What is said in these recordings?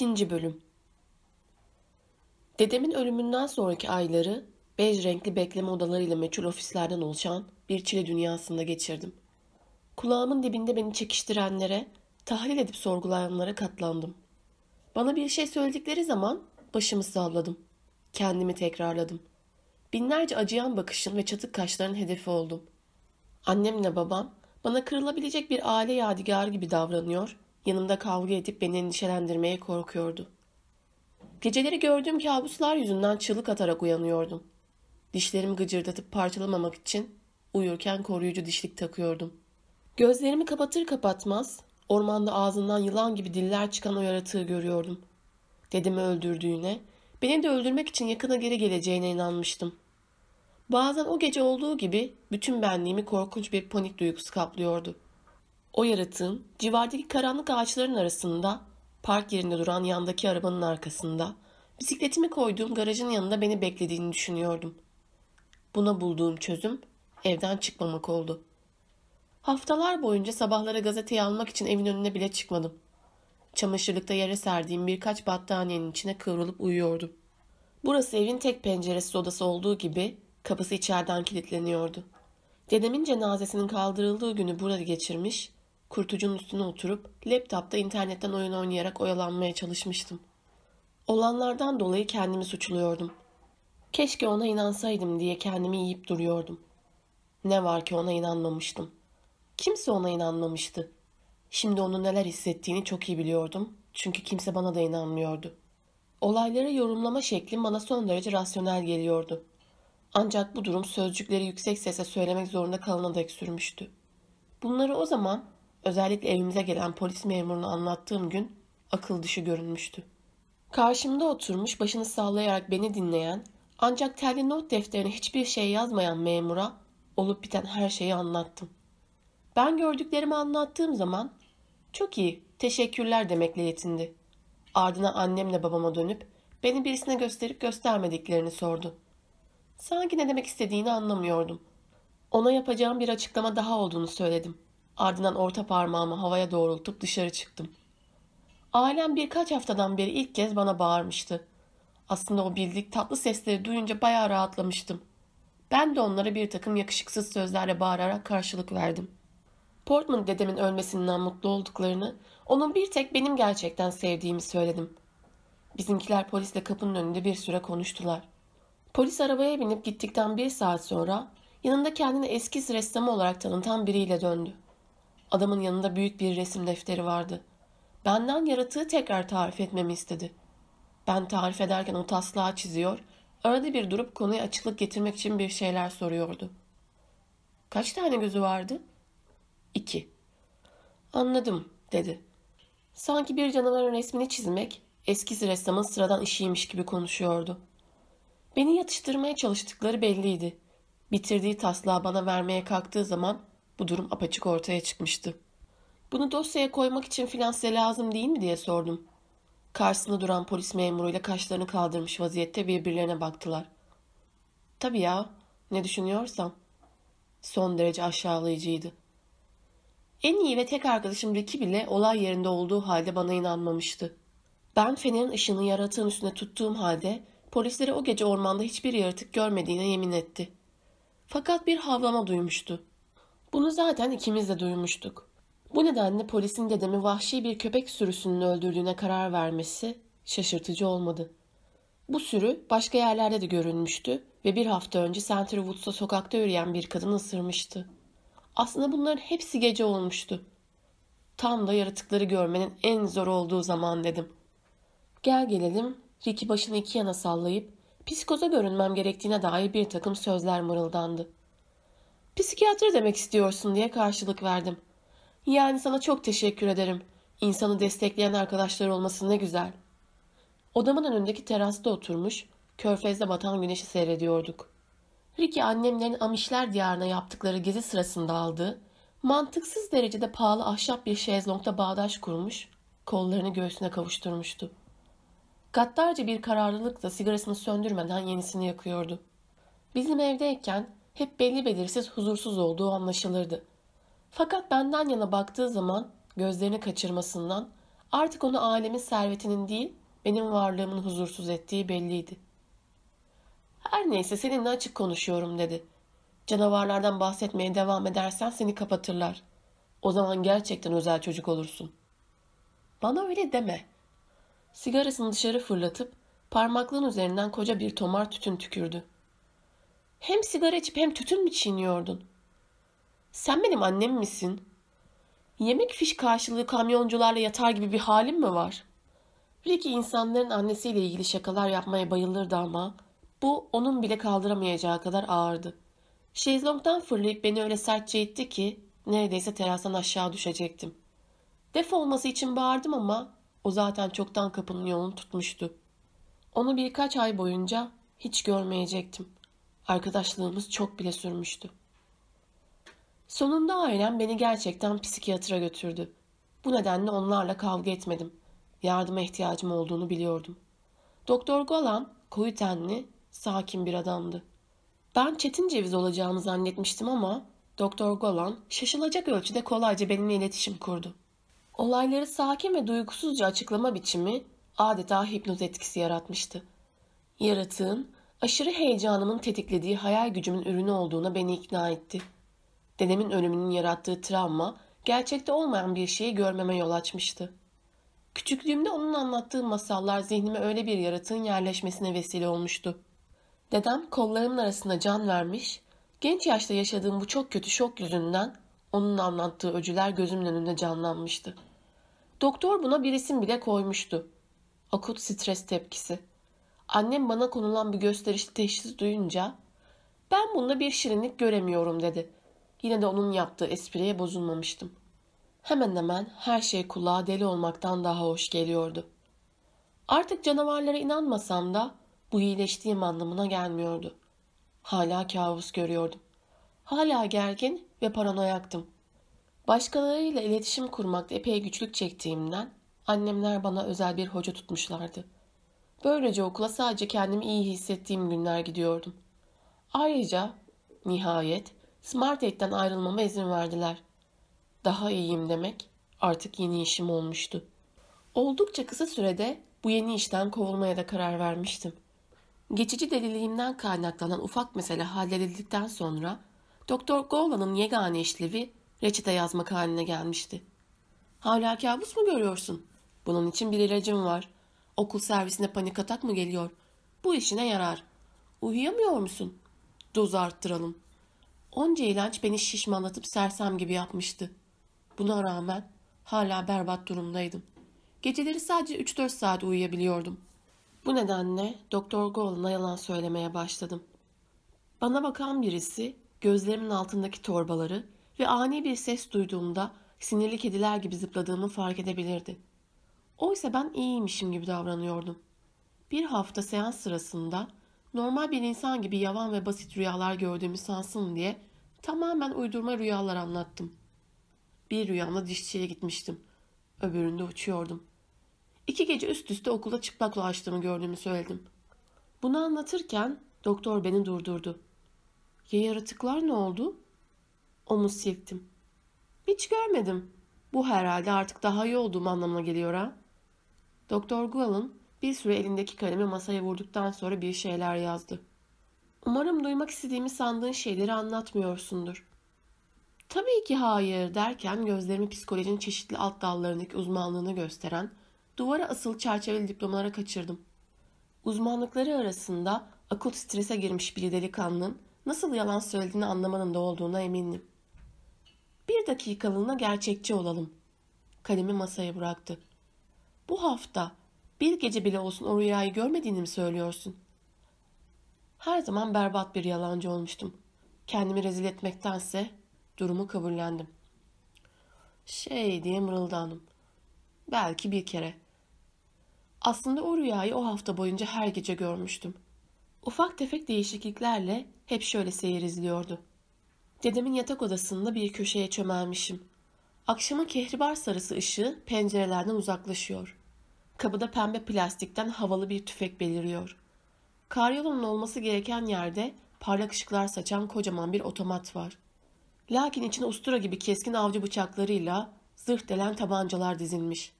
İkinci Bölüm Dedemin ölümünden sonraki ayları bej renkli bekleme odalarıyla meçhul ofislerden oluşan bir çile dünyasında geçirdim. Kulağımın dibinde beni çekiştirenlere, tahlil edip sorgulayanlara katlandım. Bana bir şey söyledikleri zaman başımı salladım. Kendimi tekrarladım. Binlerce acıyan bakışın ve çatık kaşların hedefi oldum. Annemle babam bana kırılabilecek bir aile yadigarı gibi davranıyor, yanımda kavga edip beni endişelendirmeye korkuyordu. Geceleri gördüğüm kabuslar yüzünden çığlık atarak uyanıyordum. Dişlerimi gıcırdatıp parçalamamak için uyurken koruyucu dişlik takıyordum. Gözlerimi kapatır kapatmaz ormanda ağzından yılan gibi diller çıkan o yaratığı görüyordum. Dedemi öldürdüğüne, beni de öldürmek için yakına geri geleceğine inanmıştım. Bazen o gece olduğu gibi bütün benliğimi korkunç bir panik duygusu kaplıyordu. O yaratığın civardaki karanlık ağaçların arasında, park yerinde duran yandaki arabanın arkasında, bisikletimi koyduğum garajın yanında beni beklediğini düşünüyordum. Buna bulduğum çözüm evden çıkmamak oldu. Haftalar boyunca sabahlara gazeteyi almak için evin önüne bile çıkmadım. Çamaşırlıkta yere serdiğim birkaç battaniyenin içine kıvrılıp uyuyordum. Burası evin tek penceresiz odası olduğu gibi kapısı içeriden kilitleniyordu. Dedemin cenazesinin kaldırıldığı günü burada geçirmiş, kurtucunun üstüne oturup laptopta internetten oyun oynayarak oyalanmaya çalışmıştım. Olanlardan dolayı kendimi suçluyordum. Keşke ona inansaydım diye kendimi yiyip duruyordum. Ne var ki ona inanmamıştım. Kimse ona inanmamıştı. Şimdi onun neler hissettiğini çok iyi biliyordum. Çünkü kimse bana da inanmıyordu. Olayları yorumlama şeklim bana son derece rasyonel geliyordu. Ancak bu durum sözcükleri yüksek sesle söylemek zorunda kalana dek sürmüştü. Bunları o zaman özellikle evimize gelen polis memuruna anlattığım gün akıl dışı görünmüştü. Karşımda oturmuş başını sallayarak beni dinleyen ancak telli not defterine hiçbir şey yazmayan memura olup biten her şeyi anlattım. Ben gördüklerimi anlattığım zaman çok iyi, teşekkürler demekle yetindi. Ardına annemle babama dönüp beni birisine gösterip göstermediklerini sordu. Sanki ne demek istediğini anlamıyordum. Ona yapacağım bir açıklama daha olduğunu söyledim. Ardından orta parmağımı havaya doğrultup dışarı çıktım. Ailem birkaç haftadan beri ilk kez bana bağırmıştı. Aslında o bildik tatlı sesleri duyunca bayağı rahatlamıştım. Ben de onlara bir takım yakışıksız sözlerle bağırarak karşılık verdim. Portman dedemin ölmesinden mutlu olduklarını, onun bir tek benim gerçekten sevdiğimi söyledim. Bizimkiler polisle kapının önünde bir süre konuştular. Polis arabaya binip gittikten bir saat sonra yanında kendini eskiz ressamı olarak tanıtan biriyle döndü. Adamın yanında büyük bir resim defteri vardı. Benden yaratığı tekrar tarif etmemi istedi. Ben tarif ederken o taslağı çiziyor, arada bir durup konuya açıklık getirmek için bir şeyler soruyordu. Kaç tane gözü vardı? İki. Anladım, dedi. Sanki bir canavarın resmini çizmek, eskiz ressamın sıradan işiymiş gibi konuşuyordu. Beni yatıştırmaya çalıştıkları belliydi. Bitirdiği taslağı bana vermeye kalktığı zaman bu durum apaçık ortaya çıkmıştı. Bunu dosyaya koymak için filan size lazım değil mi diye sordum. Karşısında duran polis memuruyla kaşlarını kaldırmış vaziyette birbirlerine baktılar. Tabii ya, ne düşünüyorsam. Son derece aşağılayıcıydı. En iyi ve tek arkadaşım Ricky bile olay yerinde olduğu halde bana inanmamıştı. Ben fenerin ışığını yaratığın üstüne tuttuğum halde polislere o gece ormanda hiçbir yaratık görmediğine yemin etti. Fakat bir havlama duymuştu. Bunu zaten ikimiz de duymuştuk. Bu nedenle polisin dedemi vahşi bir köpek sürüsünün öldürdüğüne karar vermesi şaşırtıcı olmadı. Bu sürü başka yerlerde de görülmüştü ve bir hafta önce Centerwoods'ta sokakta yürüyen bir kadın ısırmıştı. Aslında bunların hepsi gece olmuştu. Tam da yaratıkları görmenin en zor olduğu zaman dedim. Gel gelelim Ricky başını iki yana sallayıp psikoza görünmem gerektiğine dair bir takım sözler mırıldandı. Psikiyatri demek istiyorsun diye karşılık verdim. Yani sana çok teşekkür ederim. İnsanı destekleyen arkadaşlar olması ne güzel. Odamın önündeki terasta oturmuş, körfezde batan güneşi seyrediyorduk. Ricky annemlerin Amişler diyarına yaptıkları gezi sırasında aldığı, mantıksız derecede pahalı ahşap bir şezlongda bağdaş kurmuş, kollarını göğsüne kavuşturmuştu. Gaddarca bir kararlılıkla sigarasını söndürmeden yenisini yakıyordu. Bizim evdeyken hep belli belirsiz huzursuz olduğu anlaşılırdı. Fakat benden yana baktığı zaman gözlerini kaçırmasından, Artık onu alemin servetinin değil, benim varlığımın huzursuz ettiği belliydi. Her neyse seninle açık konuşuyorum dedi. Canavarlardan bahsetmeye devam edersen seni kapatırlar. O zaman gerçekten özel çocuk olursun. Bana öyle deme. Sigarasını dışarı fırlatıp parmaklığın üzerinden koca bir tomar tütün tükürdü. Hem sigara içip hem tütün mü çiğniyordun? Sen benim annem misin? Yemek fiş karşılığı kamyoncularla yatar gibi bir halim mi var? Ricky insanların annesiyle ilgili şakalar yapmaya bayılırdı ama bu onun bile kaldıramayacağı kadar ağırdı. Şezlongdan fırlayıp beni öyle sertçe itti ki neredeyse terastan aşağı düşecektim. Defolması için bağırdım ama o zaten çoktan kapının yolunu tutmuştu. Onu birkaç ay boyunca hiç görmeyecektim. Arkadaşlığımız çok bile sürmüştü. Sonunda ailem beni gerçekten psikiyatra götürdü. Bu nedenle onlarla kavga etmedim. Yardıma ihtiyacım olduğunu biliyordum. Doktor Golan koyu tenli, sakin bir adamdı. Ben çetin ceviz olacağımı zannetmiştim ama Doktor Golan şaşılacak ölçüde kolayca benimle iletişim kurdu. Olayları sakin ve duygusuzca açıklama biçimi adeta hipnoz etkisi yaratmıştı. Yaratığın aşırı heyecanımın tetiklediği hayal gücümün ürünü olduğuna beni ikna etti. Dedemin ölümünün yarattığı travma gerçekte olmayan bir şeyi görmeme yol açmıştı. Küçüklüğümde onun anlattığı masallar zihnime öyle bir yaratığın yerleşmesine vesile olmuştu. Dedem kollarımın arasında can vermiş, genç yaşta yaşadığım bu çok kötü şok yüzünden onun anlattığı öcüler gözümün önünde canlanmıştı. Doktor buna bir isim bile koymuştu. Akut stres tepkisi. Annem bana konulan bir gösterişli teşhis duyunca ben bunda bir şirinlik göremiyorum dedi. Yine de onun yaptığı espriye bozulmamıştım. Hemen hemen her şey kulağa deli olmaktan daha hoş geliyordu. Artık canavarlara inanmasam da bu iyileştiğim anlamına gelmiyordu. Hala kabus görüyordum. Hala gergin ve paranoyaktım. Başkalarıyla iletişim kurmakta epey güçlük çektiğimden annemler bana özel bir hoca tutmuşlardı. Böylece okula sadece kendimi iyi hissettiğim günler gidiyordum. Ayrıca nihayet Smart Aid'den ayrılmama izin verdiler. Daha iyiyim demek artık yeni işim olmuştu. Oldukça kısa sürede bu yeni işten kovulmaya da karar vermiştim. Geçici deliliğimden kaynaklanan ufak mesele halledildikten sonra Doktor Golan'ın yegane işlevi reçete yazmak haline gelmişti. Hala kabus mu görüyorsun? Bunun için bir ilacım var. Okul servisine panik atak mı geliyor? Bu işine yarar. Uyuyamıyor musun? Dozu arttıralım. Onca ilaç beni şişmanlatıp sersem gibi yapmıştı. Buna rağmen hala berbat durumdaydım. Geceleri sadece 3-4 saat uyuyabiliyordum. Bu nedenle Doktor Golan'a yalan söylemeye başladım. Bana bakan birisi gözlerimin altındaki torbaları ve ani bir ses duyduğumda sinirli kediler gibi zıpladığımı fark edebilirdi. Oysa ben iyiymişim gibi davranıyordum. Bir hafta seans sırasında normal bir insan gibi yavan ve basit rüyalar gördüğümü sansın diye tamamen uydurma rüyalar anlattım. Bir rüyamda dişçiye gitmiştim. Öbüründe uçuyordum. İki gece üst üste okulda çıplak dolaştığımı gördüğümü söyledim. Bunu anlatırken doktor beni durdurdu. Ya yaratıklar ne oldu? Omuz silktim. Hiç görmedim. Bu herhalde artık daha iyi olduğum anlamına geliyor ha. Doktor Gual'ın bir süre elindeki kalemi masaya vurduktan sonra bir şeyler yazdı. Umarım duymak istediğimi sandığın şeyleri anlatmıyorsundur. Tabii ki hayır derken gözlerimi psikolojinin çeşitli alt dallarındaki uzmanlığını gösteren duvara asılı çerçeveli diplomalara kaçırdım. Uzmanlıkları arasında akut strese girmiş bir delikanlının nasıl yalan söylediğini anlamanın da olduğuna eminim. Bir dakikalığına gerçekçi olalım. Kalemi masaya bıraktı. Bu hafta bir gece bile olsun o rüyayı görmediğini mi söylüyorsun? Her zaman berbat bir yalancı olmuştum. Kendimi rezil etmektense durumu kabullendim. Şey diye mırıldandım. Belki bir kere. Aslında o rüyayı o hafta boyunca her gece görmüştüm. Ufak tefek değişikliklerle hep şöyle seyir izliyordu. Dedemin yatak odasında bir köşeye çömelmişim. Akşamın kehribar sarısı ışığı pencerelerden uzaklaşıyor. Kapıda pembe plastikten havalı bir tüfek beliriyor. Karyolunun olması gereken yerde parlak ışıklar saçan kocaman bir otomat var. Lakin içine ustura gibi keskin avcı bıçaklarıyla zırh delen tabancalar dizilmiş.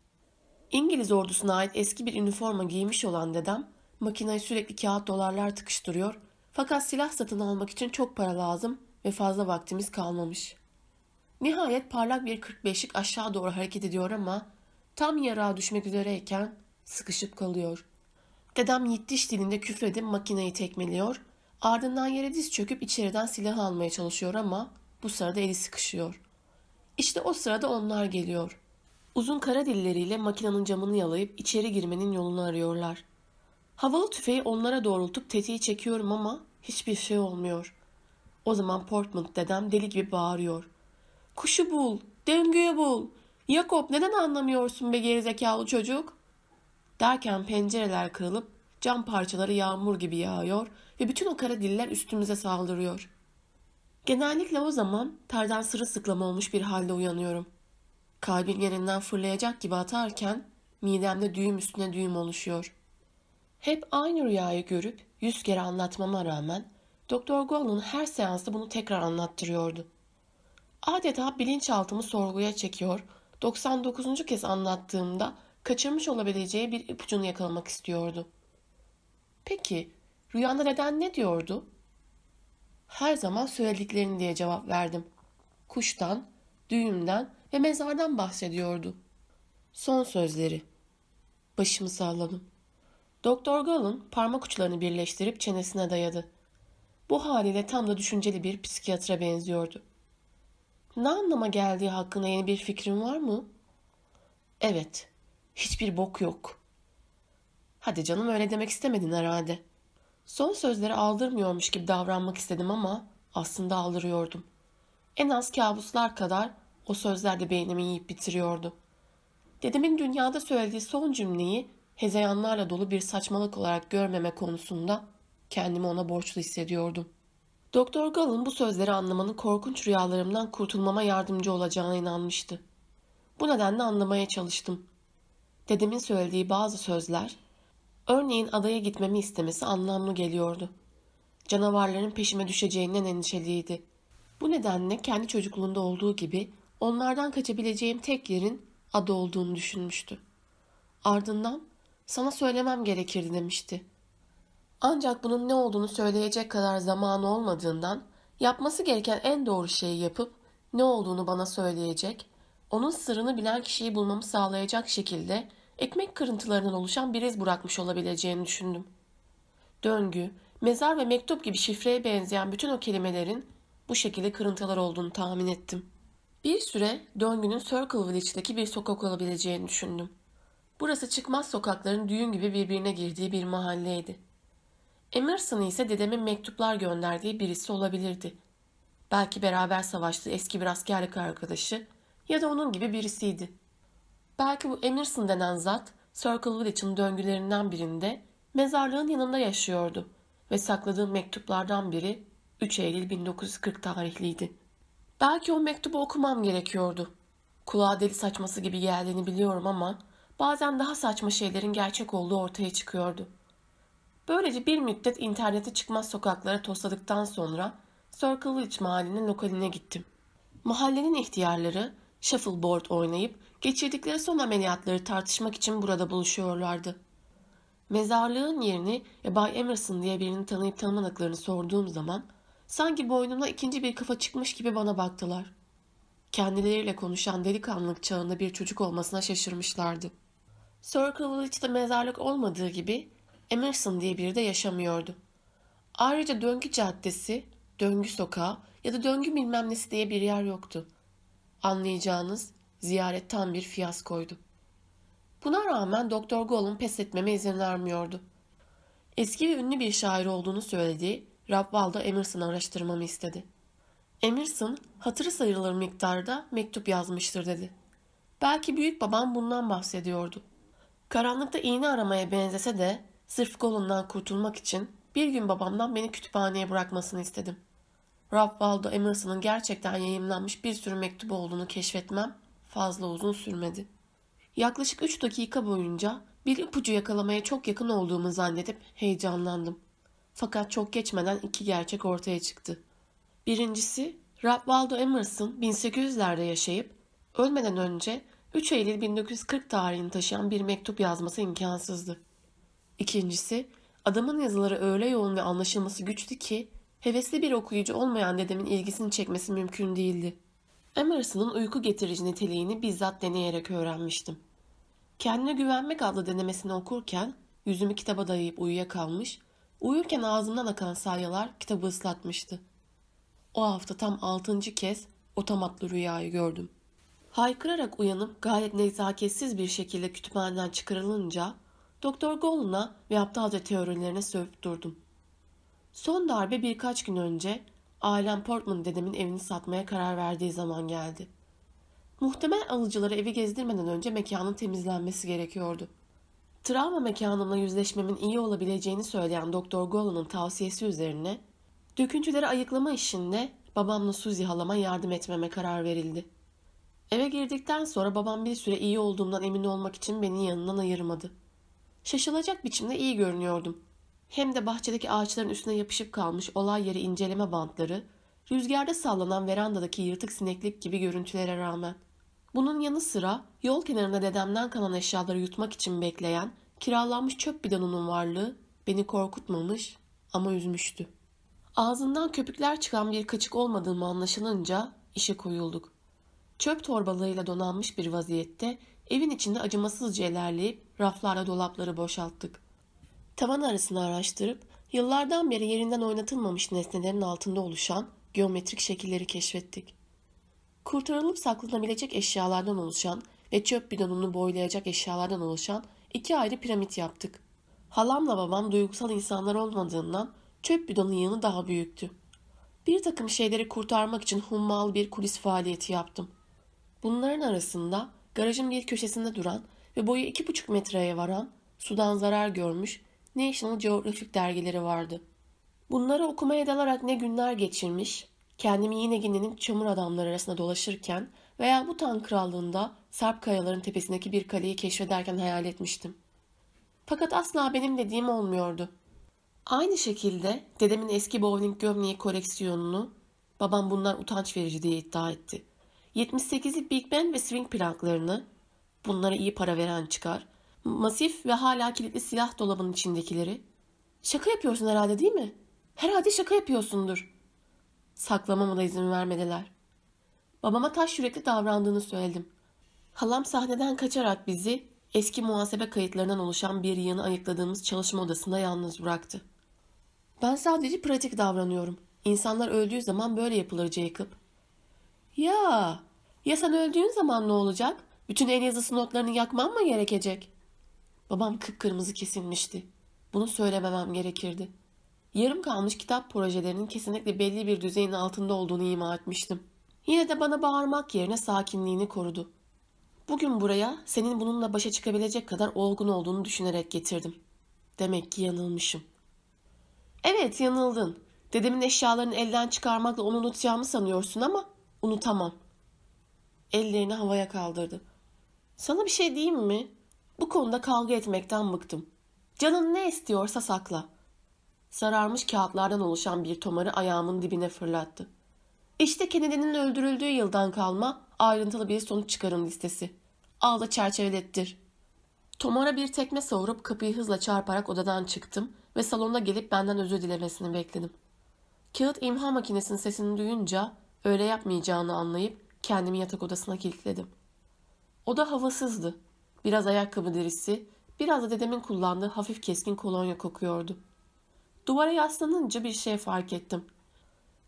İngiliz ordusuna ait eski bir üniforma giymiş olan dedem makineye sürekli kağıt dolarlar tıkıştırıyor fakat silah satın almak için çok para lazım ve fazla vaktimiz kalmamış. Nihayet parlak bir 45'lik aşağı doğru hareket ediyor ama tam yarağa düşmek üzereyken sıkışıp kalıyor. Dedem yittiş dilinde küfredip makineyi tekmeliyor, ardından yere diz çöküp içeriden silah almaya çalışıyor ama bu sırada eli sıkışıyor. İşte o sırada onlar geliyor. Uzun kara dilleriyle makinenin camını yalayıp içeri girmenin yolunu arıyorlar. Havalı tüfeği onlara doğrultup tetiği çekiyorum ama hiçbir şey olmuyor. O zaman Portman dedem deli gibi bağırıyor. Kuşu bul, döngüyü bul. Yakup neden anlamıyorsun be gerizekalı çocuk? Derken pencereler kırılıp cam parçaları yağmur gibi yağıyor ve bütün o kara diller üstümüze saldırıyor. Genellikle o zaman terden sırılsıklam olmuş bir halde uyanıyorum. Kalbim yerinden fırlayacak gibi atarken midemde düğüm üstüne düğüm oluşuyor. Hep aynı rüyayı görüp yüz kere anlatmama rağmen Doktor Golden her seansta bunu tekrar anlattırıyordu. Adeta bilinçaltımı sorguya çekiyor, 99. kez anlattığımda kaçırmış olabileceği bir ipucunu yakalamak istiyordu. Peki, rüyanda neden ne diyordu? Her zaman söylediklerini diye cevap verdim. Kuştan, düğümden ve mezardan bahsediyordu. Son sözleri. Başımı salladım. Doktor Gall'ın parmak uçlarını birleştirip çenesine dayadı. Bu haliyle tam da düşünceli bir psikiyatra benziyordu. Ne anlama geldiği hakkında yeni bir fikrin var mı? Evet. Hiçbir bok yok. Hadi canım öyle demek istemedin herhalde. Son sözleri aldırmıyormuş gibi davranmak istedim ama aslında aldırıyordum. En az kabuslar kadar o sözler de beynimi yiyip bitiriyordu. Dedemin dünyada söylediği son cümleyi hezeyanlarla dolu bir saçmalık olarak görmeme konusunda kendimi ona borçlu hissediyordum. Doktor Gall'ın bu sözleri anlamanın korkunç rüyalarımdan kurtulmama yardımcı olacağına inanmıştı. Bu nedenle anlamaya çalıştım. Dedemin söylediği bazı sözler, örneğin adaya gitmemi istemesi anlamlı geliyordu. Canavarların peşime düşeceğinden endişeliydi. Bu nedenle kendi çocukluğunda olduğu gibi onlardan kaçabileceğim tek yerin ada olduğunu düşünmüştü. Ardından sana söylemem gerekirdi demişti. Ancak bunun ne olduğunu söyleyecek kadar zamanı olmadığından yapması gereken en doğru şeyi yapıp ne olduğunu bana söyleyecek, onun sırrını bilen kişiyi bulmamı sağlayacak şekilde ekmek kırıntılarından oluşan bir iz bırakmış olabileceğini düşündüm. Döngü, mezar ve mektup gibi şifreye benzeyen bütün o kelimelerin bu şekilde kırıntılar olduğunu tahmin ettim. Bir süre döngünün Circle Village'deki bir sokak olabileceğini düşündüm. Burası çıkmaz sokakların düğün gibi birbirine girdiği bir mahalleydi. Emerson ise dedemin mektuplar gönderdiği birisi olabilirdi. Belki beraber savaştığı eski bir askerlik arkadaşı ya da onun gibi birisiydi. Belki bu Emerson denen zat Circle Village'ın döngülerinden birinde mezarlığın yanında yaşıyordu ve sakladığı mektuplardan biri 3 Eylül 1940 tarihliydi. Belki o mektubu okumam gerekiyordu. Kulağa deli saçması gibi geldiğini biliyorum ama bazen daha saçma şeylerin gerçek olduğu ortaya çıkıyordu. Böylece bir müddet internete çıkmaz sokaklara tosladıktan sonra Circle Village mahallenin lokaline gittim. Mahallenin ihtiyarları shuffleboard oynayıp geçirdikleri son ameliyatları tartışmak için burada buluşuyorlardı. Mezarlığın yerini ve Bay Emerson diye birini tanıyıp tanımadıklarını sorduğum zaman sanki boynumda ikinci bir kafa çıkmış gibi bana baktılar. Kendileriyle konuşan delikanlılık çağında bir çocuk olmasına şaşırmışlardı. Circle Village'da mezarlık olmadığı gibi Emerson diye biri de yaşamıyordu. Ayrıca döngü caddesi, döngü sokağı ya da döngü bilmem nesi diye bir yer yoktu. Anlayacağınız ziyaret tam bir fiyaskoydu. Buna rağmen Doktor Gol'un pes etmeme izin vermiyordu. Eski ve ünlü bir şair olduğunu söylediği Ralph Waldo Emerson'ı araştırmamı istedi. Emerson hatırı sayılır miktarda mektup yazmıştır dedi. Belki büyük babam bundan bahsediyordu. Karanlıkta iğne aramaya benzese de sırf kolundan kurtulmak için bir gün babamdan beni kütüphaneye bırakmasını istedim. Ralph Waldo Emerson'ın gerçekten yayımlanmış bir sürü mektubu olduğunu keşfetmem fazla uzun sürmedi. Yaklaşık üç dakika boyunca bir ipucu yakalamaya çok yakın olduğumu zannedip heyecanlandım. Fakat çok geçmeden iki gerçek ortaya çıktı. Birincisi, Ralph Waldo Emerson 1800'lerde yaşayıp ölmeden önce 3 Eylül 1940 tarihini taşıyan bir mektup yazması imkansızdı. İkincisi, adamın yazıları öyle yoğun ve anlaşılması güçtü ki hevesli bir okuyucu olmayan dedemin ilgisini çekmesi mümkün değildi. Emerson'un uyku getirici niteliğini bizzat deneyerek öğrenmiştim. Kendine güvenmek adlı denemesini okurken yüzümü kitaba dayayıp uyuyakalmış, uyurken ağzımdan akan salyalar kitabı ıslatmıştı. O hafta tam altıncı kez otomatlı rüyayı gördüm. Haykırarak uyanıp gayet nezaketsiz bir şekilde kütüphaneden çıkarılınca Doktor Golan'a ve aptalca teorilerine sövüp durdum. Son darbe birkaç gün önce ailem Portman dedemin evini satmaya karar verdiği zaman geldi. Muhtemel alıcıları evi gezdirmeden önce mekanın temizlenmesi gerekiyordu. Travma mekanımla yüzleşmemin iyi olabileceğini söyleyen Doktor Golan'ın tavsiyesi üzerine döküntüleri ayıklama işinde babamla Suzy halama yardım etmeme karar verildi. Eve girdikten sonra babam bir süre iyi olduğumdan emin olmak için beni yanından ayırmadı. Şaşılacak biçimde iyi görünüyordum. Hem de bahçedeki ağaçların üstüne yapışıp kalmış olay yeri inceleme bantları, rüzgarda sallanan verandadaki yırtık sineklik gibi görüntülere rağmen. Bunun yanı sıra yol kenarında dedemden kalan eşyaları yutmak için bekleyen kiralanmış çöp bidonunun varlığı beni korkutmamış ama üzmüştü. Ağzından köpükler çıkan bir kaçık olmadığımı anlaşılınca işe koyulduk. Çöp torbalığıyla donanmış bir vaziyette evin içinde acımasızca ilerleyip raflarla dolapları boşalttık. Tavan arasını araştırıp yıllardan beri yerinden oynatılmamış nesnelerin altında oluşan geometrik şekilleri keşfettik. Kurtarılıp saklanabilecek eşyalardan oluşan ve çöp bidonunu boylayacak eşyalardan oluşan iki ayrı piramit yaptık. Halamla babam duygusal insanlar olmadığından çöp bidonun yanı daha büyüktü. Bir takım şeyleri kurtarmak için hummalı bir kulis faaliyeti yaptım. Bunların arasında garajın bir köşesinde duran ve boyu iki buçuk metreye varan sudan zarar görmüş National Geographic dergileri vardı. Bunları okumaya dalarak ne günler geçirmiş, kendimi yine ginlenip çamur adamlar arasında dolaşırken veya bu tan krallığında Sarp kayaların tepesindeki bir kaleyi keşfederken hayal etmiştim. Fakat asla benim dediğim olmuyordu. Aynı şekilde dedemin eski bowling gömleği koleksiyonunu babam bunlar utanç verici diye iddia etti. 78'lik Big Band ve Swing plaklarını bunlara iyi para veren çıkar. Masif ve hala kilitli silah dolabının içindekileri. Şaka yapıyorsun herhalde değil mi? Herhalde şaka yapıyorsundur. Saklamama da izin vermediler. Babama taş yürekli davrandığını söyledim. Halam sahneden kaçarak bizi eski muhasebe kayıtlarından oluşan bir yığını ayıkladığımız çalışma odasında yalnız bıraktı. Ben sadece pratik davranıyorum. İnsanlar öldüğü zaman böyle yapılır Jacob. Ya, ya sen öldüğün zaman ne olacak? Bütün el yazısı notlarını yakman mı gerekecek? Babam kıpkırmızı kesilmişti. Bunu söylememem gerekirdi. Yarım kalmış kitap projelerinin kesinlikle belli bir düzeyin altında olduğunu ima etmiştim. Yine de bana bağırmak yerine sakinliğini korudu. Bugün buraya senin bununla başa çıkabilecek kadar olgun olduğunu düşünerek getirdim. Demek ki yanılmışım. Evet yanıldın. Dedemin eşyalarını elden çıkarmakla onu unutacağımı sanıyorsun ama unutamam. Ellerini havaya kaldırdı. Sana bir şey diyeyim mi? Bu konuda kavga etmekten bıktım. Canın ne istiyorsa sakla. Sararmış kağıtlardan oluşan bir tomarı ayağımın dibine fırlattı. İşte Kennedy'nin öldürüldüğü yıldan kalma ayrıntılı bir sonuç çıkarım listesi. Al da çerçevelettir. Tomara bir tekme savurup kapıyı hızla çarparak odadan çıktım ve salonda gelip benden özür dilemesini bekledim. Kağıt imha makinesinin sesini duyunca öyle yapmayacağını anlayıp kendimi yatak odasına kilitledim. Oda havasızdı. Biraz ayakkabı derisi, biraz da dedemin kullandığı hafif keskin kolonya kokuyordu. Duvara yaslanınca bir şey fark ettim.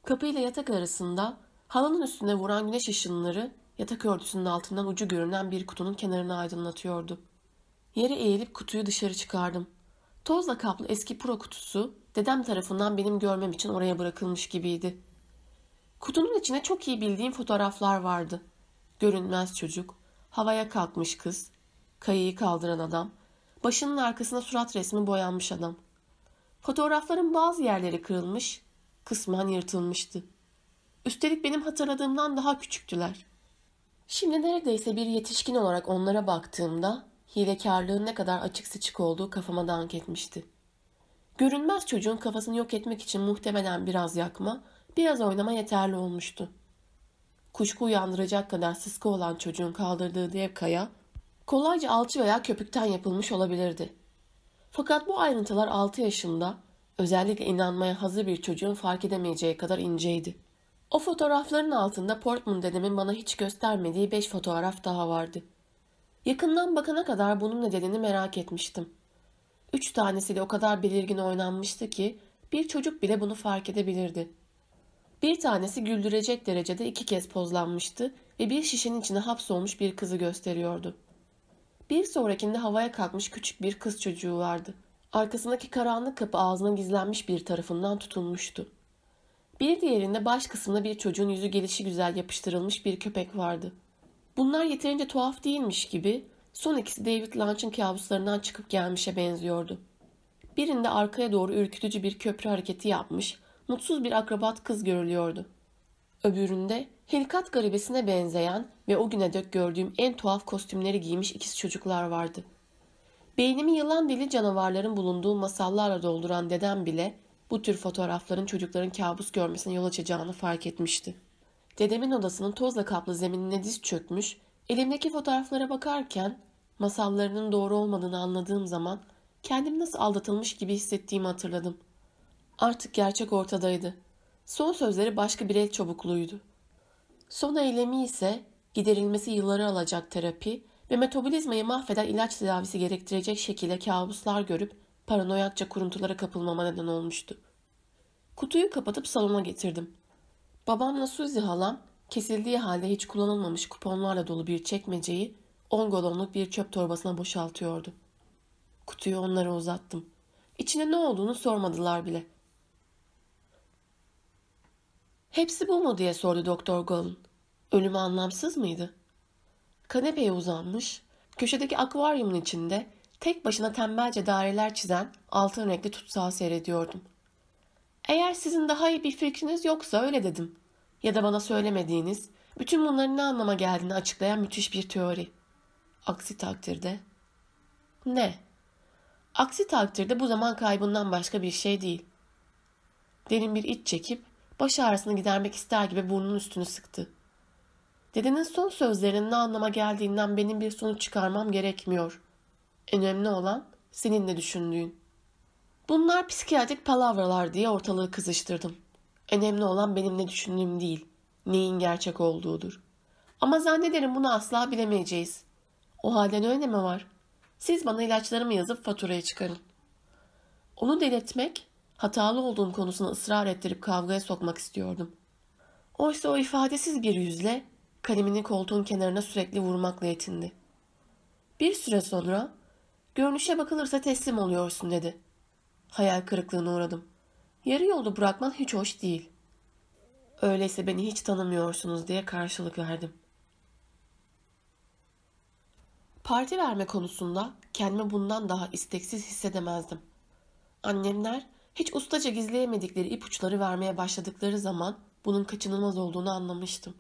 Kapıyla yatak arasında halının üstüne vuran güneş ışınları yatak örtüsünün altından ucu görünen bir kutunun kenarını aydınlatıyordu. Yere eğilip kutuyu dışarı çıkardım. Tozla kaplı eski pro kutusu dedem tarafından benim görmem için oraya bırakılmış gibiydi. Kutunun içine çok iyi bildiğim fotoğraflar vardı. Görünmez çocuk, havaya kalkmış kız, kayayı kaldıran adam, başının arkasına surat resmi boyanmış adam. Fotoğrafların bazı yerleri kırılmış, kısmen yırtılmıştı. Üstelik benim hatırladığımdan daha küçüktüler. Şimdi neredeyse bir yetişkin olarak onlara baktığımda hilekarlığın ne kadar açık sıçık olduğu kafama dank etmişti. Görünmez çocuğun kafasını yok etmek için muhtemelen biraz yakma, biraz oynama yeterli olmuştu. kuşku uyandıracak kadar sıskı olan çocuğun kaldırdığı dev kaya, kolayca alçı veya köpükten yapılmış olabilirdi. Fakat bu ayrıntılar 6 yaşında, özellikle inanmaya hazır bir çocuğun fark edemeyeceği kadar inceydi. O fotoğrafların altında Portman dedemin bana hiç göstermediği beş fotoğraf daha vardı. Yakından bakana kadar bunun nedenini merak etmiştim. Üç tanesiyle o kadar belirgin oynanmıştı ki bir çocuk bile bunu fark edebilirdi. Bir tanesi güldürecek derecede iki kez pozlanmıştı ve bir şişenin içine hapsolmuş bir kızı gösteriyordu. Bir sonrakinde havaya kalkmış küçük bir kız çocuğu vardı. Arkasındaki karanlık kapı ağzına gizlenmiş bir tarafından tutulmuştu. Bir diğerinde baş kısmında bir çocuğun yüzü gelişi güzel yapıştırılmış bir köpek vardı. Bunlar yeterince tuhaf değilmiş gibi son ikisi David Lunch'ın kabuslarından çıkıp gelmişe benziyordu. Birinde arkaya doğru ürkütücü bir köprü hareketi yapmış, mutsuz bir akrabat kız görülüyordu. Öbüründe Hilkat garibesine benzeyen ve o güne dök gördüğüm en tuhaf kostümleri giymiş ikiz çocuklar vardı. Beynimi yılan dili canavarların bulunduğu masallarla dolduran dedem bile bu tür fotoğrafların çocukların kabus görmesine yol açacağını fark etmişti. Dedemin odasının tozla kaplı zeminine diz çökmüş, elimdeki fotoğraflara bakarken masallarının doğru olmadığını anladığım zaman kendimi nasıl aldatılmış gibi hissettiğimi hatırladım. Artık gerçek ortadaydı. Son sözleri başka bir el çabukluğuydu. Son eylemi ise giderilmesi yılları alacak terapi ve metabolizmayı mahveden ilaç tedavisi gerektirecek şekilde kabuslar görüp paranoyakça kuruntulara kapılmama neden olmuştu. Kutuyu kapatıp salona getirdim. Babamla Suzy halam kesildiği halde hiç kullanılmamış kuponlarla dolu bir çekmeceyi 10 galonluk bir çöp torbasına boşaltıyordu. Kutuyu onlara uzattım. İçine ne olduğunu sormadılar bile. Hepsi bu mu diye sordu Doktor Golan. Ölümü anlamsız mıydı? Kanepeye uzanmış, köşedeki akvaryumun içinde tek başına tembelce daireler çizen altın renkli tutsağı seyrediyordum. Eğer sizin daha iyi bir fikriniz yoksa öyle dedim. Ya da bana söylemediğiniz, bütün bunların ne anlama geldiğini açıklayan müthiş bir teori. Aksi takdirde... Ne? Aksi takdirde bu zaman kaybından başka bir şey değil. Derin bir iç çekip baş ağrısını gidermek ister gibi burnunun üstünü sıktı. Dedenin son sözlerinin ne anlama geldiğinden benim bir sonuç çıkarmam gerekmiyor. Önemli olan senin ne düşündüğün. Bunlar psikiyatrik palavralar diye ortalığı kızıştırdım. Önemli olan benim ne düşündüğüm değil, neyin gerçek olduğudur. Ama zannederim bunu asla bilemeyeceğiz. O halde ne önemi var? Siz bana ilaçlarımı yazıp faturaya çıkarın. Onu delirtmek, hatalı olduğum konusunu ısrar ettirip kavgaya sokmak istiyordum. Oysa o ifadesiz bir yüzle kalemini koltuğun kenarına sürekli vurmakla yetindi. Bir süre sonra görünüşe bakılırsa teslim oluyorsun dedi. Hayal kırıklığına uğradım. Yarı yolda bırakman hiç hoş değil. Öyleyse beni hiç tanımıyorsunuz diye karşılık verdim. Parti verme konusunda kendimi bundan daha isteksiz hissedemezdim. Annemler hiç ustaca gizleyemedikleri ipuçları vermeye başladıkları zaman bunun kaçınılmaz olduğunu anlamıştım.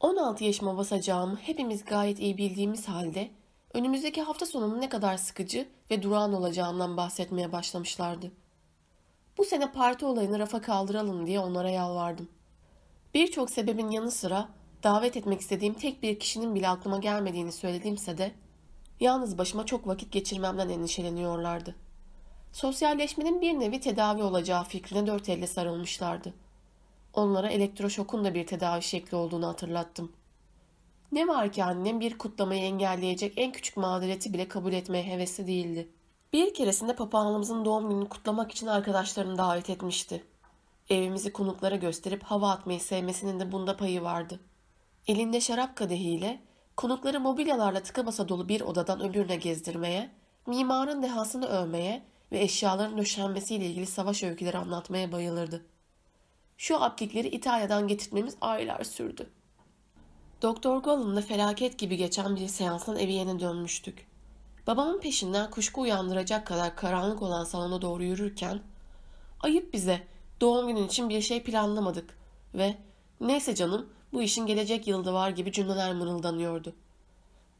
16 yaşıma basacağımı hepimiz gayet iyi bildiğimiz halde önümüzdeki hafta sonunun ne kadar sıkıcı ve durağan olacağından bahsetmeye başlamışlardı. Bu sene parti olayını rafa kaldıralım diye onlara yalvardım. Birçok sebebin yanı sıra davet etmek istediğim tek bir kişinin bile aklıma gelmediğini söylediğimse de yalnız başıma çok vakit geçirmemden endişeleniyorlardı. Sosyalleşmenin bir nevi tedavi olacağı fikrine dört elle sarılmışlardı. Onlara elektroşokun da bir tedavi şekli olduğunu hatırlattım. Ne var ki annem bir kutlamayı engelleyecek en küçük mağduriyeti bile kabul etmeye hevesli değildi. Bir keresinde papağanımızın doğum gününü kutlamak için arkadaşlarını davet etmişti. Evimizi konuklara gösterip hava atmayı sevmesinin de bunda payı vardı. Elinde şarap kadehiyle konukları mobilyalarla tıka basa dolu bir odadan öbürüne gezdirmeye, mimarın dehasını övmeye ve eşyaların döşenmesiyle ilgili savaş öyküleri anlatmaya bayılırdı. Şu aplikleri İtalya'dan getirtmemiz aylar sürdü. Doktor Golan'la felaket gibi geçen bir seanstan evi yeni dönmüştük. Babamın peşinden kuşku uyandıracak kadar karanlık olan salona doğru yürürken ayıp bize doğum günün için bir şey planlamadık ve neyse canım bu işin gelecek yılda var gibi cümleler mırıldanıyordu.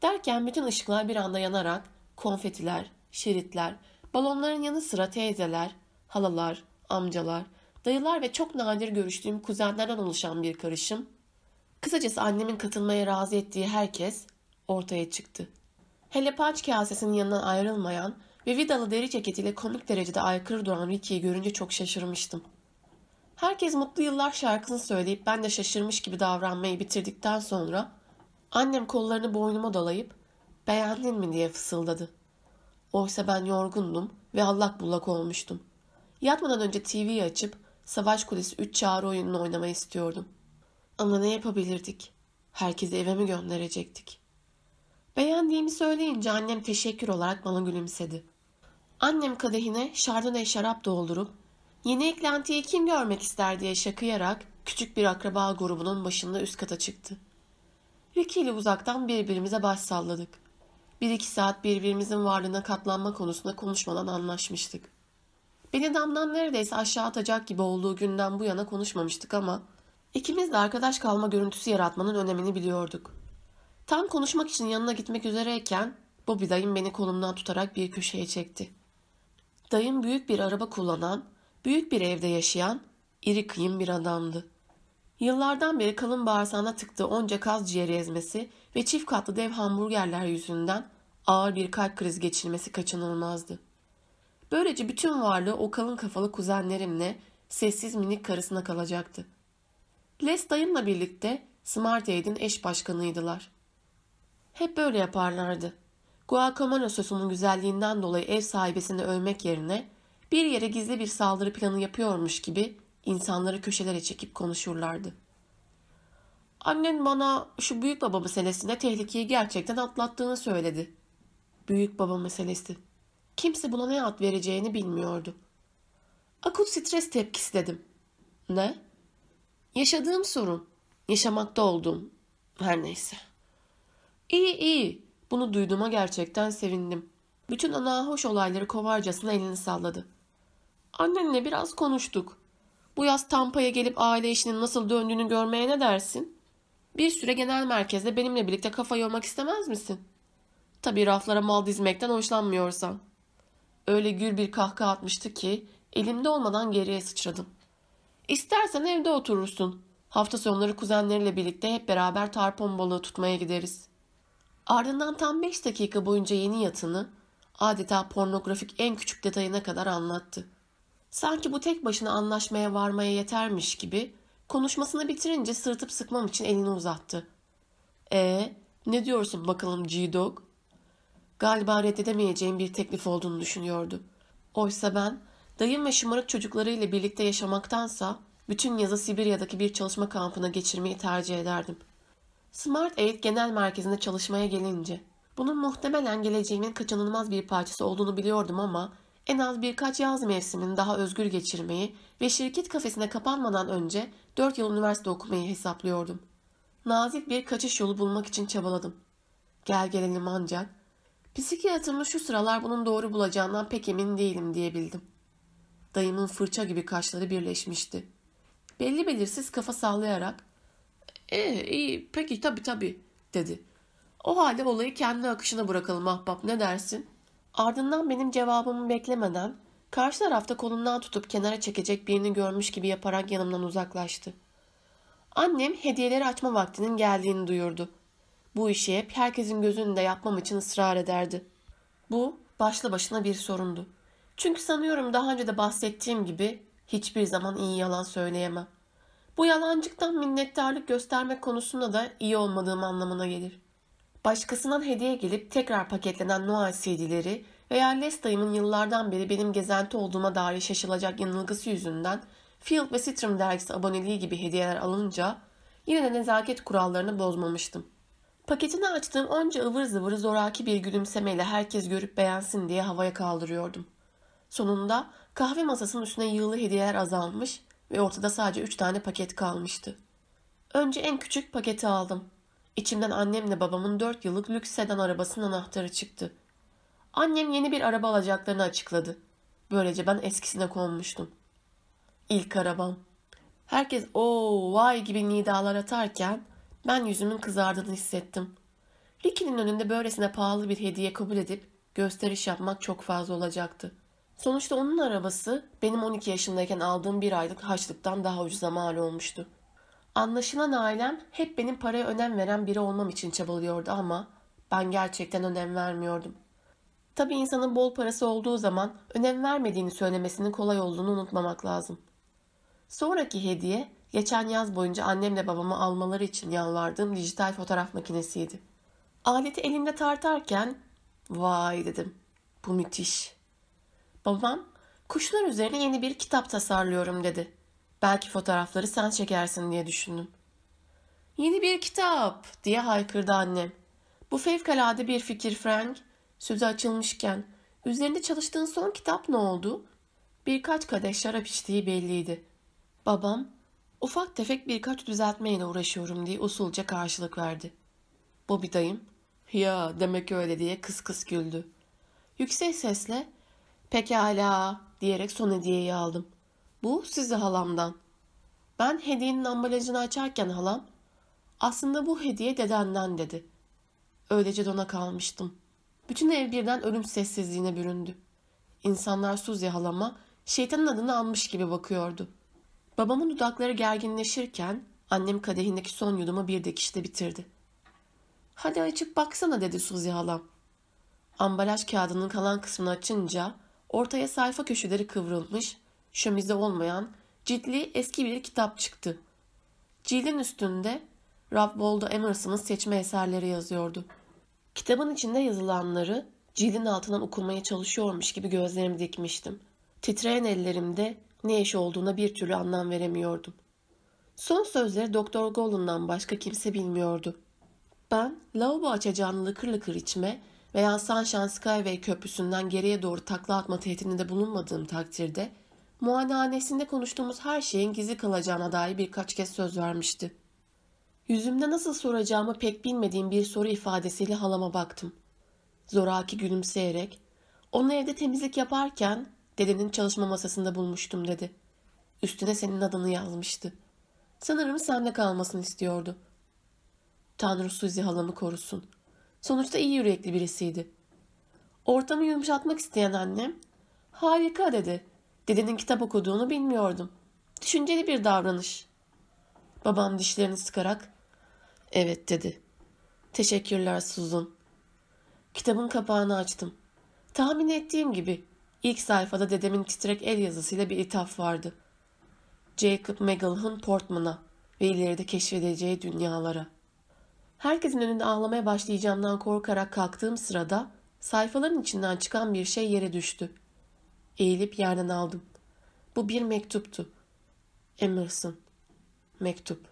Derken bütün ışıklar bir anda yanarak konfetiler, şeritler, balonların yanı sıra teyzeler, halalar, amcalar, dayılar ve çok nadir görüştüğüm kuzenlerden oluşan bir karışım Kısacası annemin katılmaya razı ettiği herkes ortaya çıktı. Hele panç kasesinin yanından ayrılmayan ve vidalı deri ceketiyle komik derecede aykırı duran Ricky'yi görünce çok şaşırmıştım. Herkes mutlu yıllar şarkısını söyleyip ben de şaşırmış gibi davranmayı bitirdikten sonra annem kollarını boynuma dolayıp beğendin mi diye fısıldadı. Oysa ben yorgundum ve allak bullak olmuştum. Yatmadan önce TV'yi açıp Savaş Kulesi 3 çağrı oyununu oynamayı istiyordum. Ama ne yapabilirdik? Herkesi eve mi gönderecektik? Beğendiğimi söyleyince annem teşekkür olarak bana gülümsedi. Annem kadehine şardonay şarap doldurup yeni eklentiyi kim görmek ister diye şakıyarak küçük bir akraba grubunun başında üst kata çıktı. Ricky ile uzaktan birbirimize baş salladık. Bir iki saat birbirimizin varlığına katlanma konusunda konuşmadan anlaşmıştık. Beni damdan neredeyse aşağı atacak gibi olduğu günden bu yana konuşmamıştık ama ikimiz de arkadaş kalma görüntüsü yaratmanın önemini biliyorduk. Tam konuşmak için yanına gitmek üzereyken Bobby dayım beni kolumdan tutarak bir köşeye çekti. Dayım büyük bir araba kullanan, büyük bir evde yaşayan, iri kıyım bir adamdı. Yıllardan beri kalın bağırsağına tıktığı onca kaz ciğeri ezmesi ve çift katlı dev hamburgerler yüzünden ağır bir kalp krizi geçirmesi kaçınılmazdı. Böylece bütün varlığı o kalın kafalı kuzenlerimle sessiz minik karısına kalacaktı. Les dayımla birlikte Smart Aid'in eş başkanıydılar. Hep böyle yaparlardı. Guacamole sosunun güzelliğinden dolayı ev sahibesini övmek yerine bir yere gizli bir saldırı planı yapıyormuş gibi insanları köşelere çekip konuşurlardı. Annen bana şu büyük baba meselesinde tehlikeyi gerçekten atlattığını söyledi. Büyük baba meselesi. Kimse buna ne ad vereceğini bilmiyordu. Akut stres tepkisi dedim. Ne? Yaşadığım sorun. Yaşamakta olduğum. Her neyse. İyi iyi. Bunu duyduğuma gerçekten sevindim. Bütün ana hoş olayları kovarcasına elini salladı. Annenle biraz konuştuk. Bu yaz Tampa'ya gelip aile işinin nasıl döndüğünü görmeye ne dersin? Bir süre genel merkezde benimle birlikte kafa yormak istemez misin? Tabii raflara mal dizmekten hoşlanmıyorsan. Öyle gür bir kahkaha atmıştı ki elimde olmadan geriye sıçradım. İstersen evde oturursun. Hafta sonları kuzenleriyle birlikte hep beraber tarpon balığı tutmaya gideriz. Ardından tam beş dakika boyunca yeni yatını adeta pornografik en küçük detayına kadar anlattı. Sanki bu tek başına anlaşmaya varmaya yetermiş gibi konuşmasını bitirince sırtıp sıkmam için elini uzattı. E ne diyorsun bakalım G-Dog? Galiba reddedemeyeceğim bir teklif olduğunu düşünüyordu. Oysa ben dayım ve şımarık çocuklarıyla birlikte yaşamaktansa bütün yazı Sibirya'daki bir çalışma kampına geçirmeyi tercih ederdim. Smart Aid genel merkezinde çalışmaya gelince bunun muhtemelen geleceğimin kaçınılmaz bir parçası olduğunu biliyordum ama en az birkaç yaz mevsimini daha özgür geçirmeyi ve şirket kafesine kapanmadan önce 4 yıl üniversite okumayı hesaplıyordum. Nazik bir kaçış yolu bulmak için çabaladım. Gel gelelim ancak psikiyatrımın şu sıralar bunun doğru bulacağından pek emin değilim diyebildim. Dayımın fırça gibi kaşları birleşmişti. Belli belirsiz kafa sallayarak ee, iyi peki tabii tabii dedi. O halde olayı kendi akışına bırakalım ahbap ne dersin? Ardından benim cevabımı beklemeden karşı tarafta kolundan tutup kenara çekecek birini görmüş gibi yaparak yanımdan uzaklaştı. Annem hediyeleri açma vaktinin geldiğini duyurdu. Bu işi hep herkesin gözünde yapmam için ısrar ederdi. Bu başlı başına bir sorundu. Çünkü sanıyorum daha önce de bahsettiğim gibi hiçbir zaman iyi yalan söyleyemem. Bu yalancıktan minnettarlık göstermek konusunda da iyi olmadığım anlamına gelir. Başkasından hediye gelip tekrar paketlenen Noel CD'leri veya Les dayımın yıllardan beri benim gezenti olduğuma dair şaşılacak yanılgısı yüzünden Field ve Citrum dergisi aboneliği gibi hediyeler alınca yine de nezaket kurallarını bozmamıştım. Paketini açtığım onca ıvır zıvırı zoraki bir gülümsemeyle herkes görüp beğensin diye havaya kaldırıyordum. Sonunda kahve masasının üstüne yığılı hediyeler azalmış ve ortada sadece üç tane paket kalmıştı. Önce en küçük paketi aldım. İçimden annemle babamın dört yıllık lüks sedan arabasının anahtarı çıktı. Annem yeni bir araba alacaklarını açıkladı. Böylece ben eskisine konmuştum. İlk arabam. Herkes o vay gibi nidalar atarken ben yüzümün kızardığını hissettim. Ricky'nin önünde böylesine pahalı bir hediye kabul edip gösteriş yapmak çok fazla olacaktı. Sonuçta onun arabası benim 12 yaşındayken aldığım bir aylık haçlıktan daha ucuza mal olmuştu. Anlaşılan ailem hep benim paraya önem veren biri olmam için çabalıyordu ama ben gerçekten önem vermiyordum. Tabii insanın bol parası olduğu zaman önem vermediğini söylemesinin kolay olduğunu unutmamak lazım. Sonraki hediye geçen yaz boyunca annemle babamı almaları için yalvardığım dijital fotoğraf makinesiydi. Aleti elimde tartarken vay dedim bu müthiş. Babam kuşlar üzerine yeni bir kitap tasarlıyorum dedi. Belki fotoğrafları sen çekersin diye düşündüm. Yeni bir kitap diye haykırdı annem. Bu fevkalade bir fikir Frank. Sözü açılmışken üzerinde çalıştığın son kitap ne oldu? Birkaç kadeh şarap içtiği belliydi. Babam ufak tefek birkaç düzeltmeyle uğraşıyorum diye usulca karşılık verdi. Bobby dayım ya demek öyle diye kıs kıs güldü. Yüksek sesle pekala diyerek son hediyeyi aldım. Bu size halamdan. Ben hediyenin ambalajını açarken halam aslında bu hediye dedenden dedi. Öylece dona kalmıştım. Bütün ev birden ölüm sessizliğine büründü. İnsanlar Suzy halama şeytanın adını almış gibi bakıyordu. Babamın dudakları gerginleşirken annem kadehindeki son yudumu bir dikişte bitirdi. Hadi açıp baksana dedi Suzy halam. Ambalaj kağıdının kalan kısmını açınca ortaya sayfa köşeleri kıvrılmış, şömize olmayan ciltli eski bir kitap çıktı. Cildin üstünde Ralph Waldo Emerson'ın seçme eserleri yazıyordu. Kitabın içinde yazılanları cildin altından okumaya çalışıyormuş gibi gözlerimi dikmiştim. Titreyen ellerimde ne iş olduğuna bir türlü anlam veremiyordum. Son sözleri Doktor Golan'dan başka kimse bilmiyordu. Ben lavabo açacağını lıkır lıkır içme veya Sunshine Skyway köprüsünden geriye doğru takla atma tehdidinde bulunmadığım takdirde muayenehanesinde konuştuğumuz her şeyin gizli kalacağına dair birkaç kez söz vermişti. Yüzümde nasıl soracağımı pek bilmediğim bir soru ifadesiyle halama baktım. Zoraki gülümseyerek, onu evde temizlik yaparken dedenin çalışma masasında bulmuştum dedi. Üstüne senin adını yazmıştı. Sanırım sende kalmasını istiyordu. Tanrı Suzi halamı korusun. Sonuçta iyi yürekli birisiydi. Ortamı yumuşatmak isteyen annem, harika dedi. Dedenin kitap okuduğunu bilmiyordum. Düşünceli bir davranış. Babam dişlerini sıkarak, evet dedi. Teşekkürler Susan. Kitabın kapağını açtım. Tahmin ettiğim gibi ilk sayfada dedemin titrek el yazısıyla bir ithaf vardı. Jacob Megalh'ın Portman'a ve ileride keşfedeceği dünyalara. Herkesin önünde ağlamaya başlayacağımdan korkarak kalktığım sırada sayfaların içinden çıkan bir şey yere düştü. Eğilip yerden aldım. Bu bir mektuptu. Emerson. Mektup.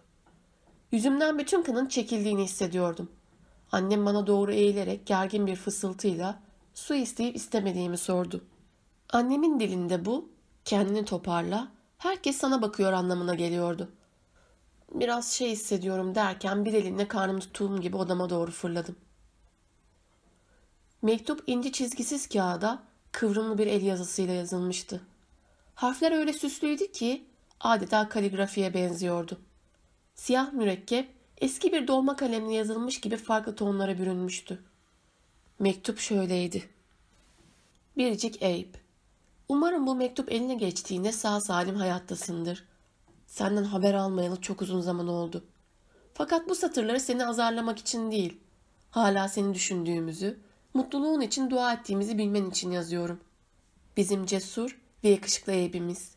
Yüzümden bütün kanın çekildiğini hissediyordum. Annem bana doğru eğilerek gergin bir fısıltıyla su isteyip istemediğimi sordu. Annemin dilinde bu, kendini toparla, herkes sana bakıyor anlamına geliyordu. Biraz şey hissediyorum derken bir elimle karnımı tuttuğum gibi odama doğru fırladım. Mektup ince çizgisiz kağıda kıvrımlı bir el yazısıyla yazılmıştı. Harfler öyle süslüydü ki adeta kaligrafiye benziyordu. Siyah mürekkep eski bir dolma kalemle yazılmış gibi farklı tonlara bürünmüştü. Mektup şöyleydi. Biricik Abe. Umarım bu mektup eline geçtiğinde sağ salim hayattasındır. Senden haber almayalı çok uzun zaman oldu. Fakat bu satırları seni azarlamak için değil, hala seni düşündüğümüzü, mutluluğun için dua ettiğimizi bilmen için yazıyorum. Bizim cesur ve yakışıklı Abe'imiz.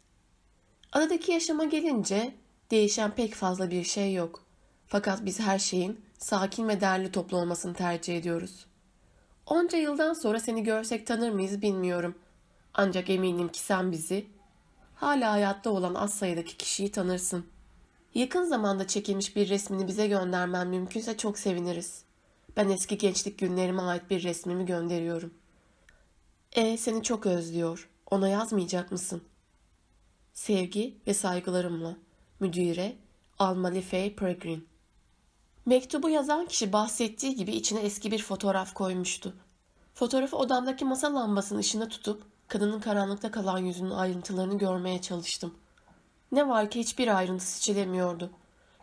Adadaki yaşama gelince değişen pek fazla bir şey yok. Fakat biz her şeyin sakin ve değerli toplu olmasını tercih ediyoruz. Onca yıldan sonra seni görsek tanır mıyız bilmiyorum. Ancak eminim ki sen bizi, hala hayatta olan az sayıdaki kişiyi tanırsın. Yakın zamanda çekilmiş bir resmini bize göndermen mümkünse çok seviniriz. Ben eski gençlik günlerime ait bir resmimi gönderiyorum. E seni çok özlüyor. Ona yazmayacak mısın? Sevgi ve saygılarımla. Müdüre Alma Fay Peregrine Mektubu yazan kişi bahsettiği gibi içine eski bir fotoğraf koymuştu. Fotoğrafı odamdaki masa lambasının ışığına tutup kadının karanlıkta kalan yüzünün ayrıntılarını görmeye çalıştım. Ne var ki hiçbir ayrıntı seçilemiyordu.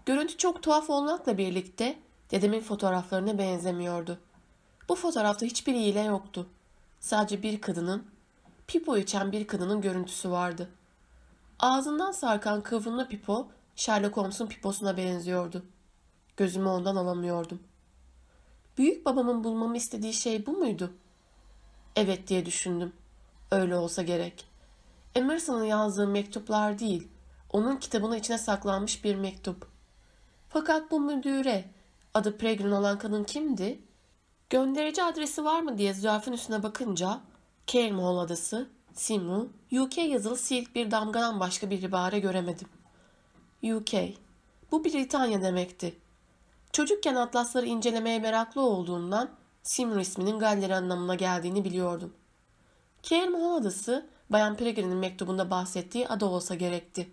Görüntü çok tuhaf olmakla birlikte dedemin fotoğraflarına benzemiyordu. Bu fotoğrafta hiçbir hile yoktu. Sadece bir kadının, pipo içen bir kadının görüntüsü vardı. Ağzından sarkan kıvrımlı pipo Sherlock Holmes'un piposuna benziyordu. Gözümü ondan alamıyordum. Büyük babamın bulmamı istediği şey bu muydu? Evet diye düşündüm. Öyle olsa gerek. Emerson'ın yazdığı mektuplar değil, onun kitabının içine saklanmış bir mektup. Fakat bu müdüre, adı Pregrin olan kadın kimdi? Gönderici adresi var mı diye zarfın üstüne bakınca, Cairnhall adası, Simu, UK yazılı silk bir damgadan başka bir ibare göremedim. UK. Bu Britanya demekti. Çocukken atlasları incelemeye meraklı olduğumdan Simur isminin Galler anlamına geldiğini biliyordum. Cairnhall adası Bayan Peregrine'in mektubunda bahsettiği ada olsa gerekti.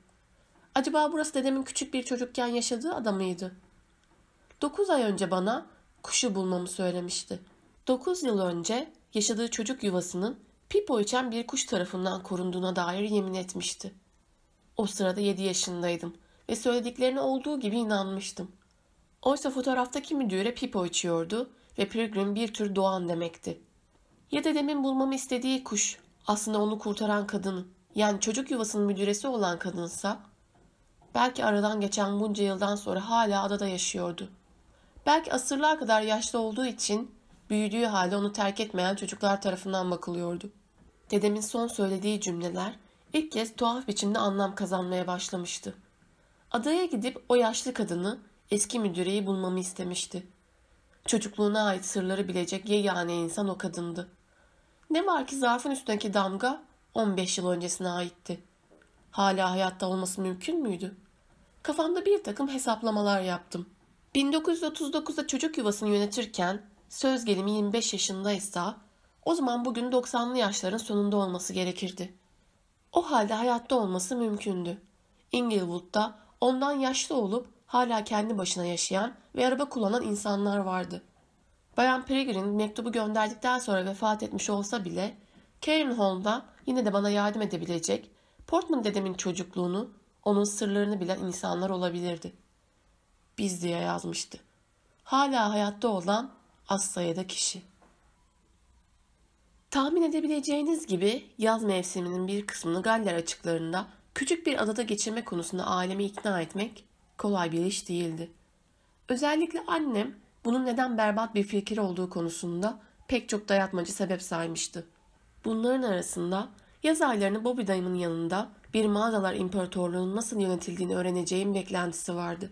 Acaba burası dedemin küçük bir çocukken yaşadığı ada mıydı? Dokuz ay önce bana kuşu bulmamı söylemişti. Dokuz yıl önce yaşadığı çocuk yuvasının pipo içen bir kuş tarafından korunduğuna dair yemin etmişti. O sırada yedi yaşındaydım ve söylediklerine olduğu gibi inanmıştım. Oysa fotoğraftaki müdüre pipo içiyordu ve Pilgrim bir tür doğan demekti. Ya dedemin bulmamı istediği kuş aslında onu kurtaran kadın yani çocuk yuvasının müdüresi olan kadınsa belki aradan geçen bunca yıldan sonra hala adada yaşıyordu. Belki asırlar kadar yaşlı olduğu için büyüdüğü halde onu terk etmeyen çocuklar tarafından bakılıyordu. Dedemin son söylediği cümleler ilk kez tuhaf biçimde anlam kazanmaya başlamıştı. Adaya gidip o yaşlı kadını, eski müdüreyi bulmamı istemişti. Çocukluğuna ait sırları bilecek yegane insan o kadındı. Ne var ki zarfın üstündeki damga 15 yıl öncesine aitti. Hala hayatta olması mümkün müydü? Kafamda bir takım hesaplamalar yaptım. 1939'da çocuk yuvasını yönetirken söz gelimi 25 yaşındaysa o zaman bugün 90'lı yaşların sonunda olması gerekirdi. O halde hayatta olması mümkündü. Inglewood'da ondan yaşlı olup hala kendi başına yaşayan ve araba kullanan insanlar vardı. Bayan Peregrine mektubu gönderdikten sonra vefat etmiş olsa bile Karen Holm'da yine de bana yardım edebilecek, Portman dedemin çocukluğunu, onun sırlarını bilen insanlar olabilirdi. Biz diye yazmıştı. Hala hayatta olan az sayıda kişi. Tahmin edebileceğiniz gibi yaz mevsiminin bir kısmını Galler açıklarında küçük bir adada geçirme konusunda ailemi ikna etmek kolay bir iş değildi. Özellikle annem bunun neden berbat bir fikir olduğu konusunda pek çok dayatmacı sebep saymıştı. Bunların arasında yaz aylarını Bobby dayımın yanında bir mağazalar imparatorluğunun nasıl yönetildiğini öğreneceğim beklentisi vardı.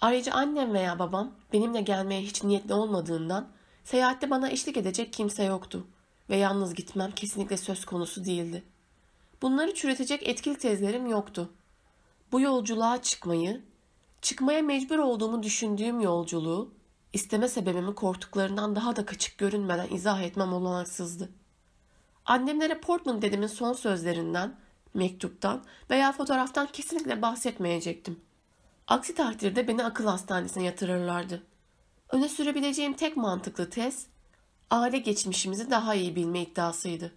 Ayrıca annem veya babam benimle gelmeye hiç niyetli olmadığından seyahatte bana eşlik edecek kimse yoktu ve yalnız gitmem kesinlikle söz konusu değildi. Bunları çürütecek etkili tezlerim yoktu. Bu yolculuğa çıkmayı, çıkmaya mecbur olduğumu düşündüğüm yolculuğu, isteme sebebimi korktuklarından daha da kaçık görünmeden izah etmem olanaksızdı. Annemlere Portman dedemin son sözlerinden, mektuptan veya fotoğraftan kesinlikle bahsetmeyecektim. Aksi takdirde beni akıl hastanesine yatırırlardı. Öne sürebileceğim tek mantıklı tez, aile geçmişimizi daha iyi bilme iddiasıydı.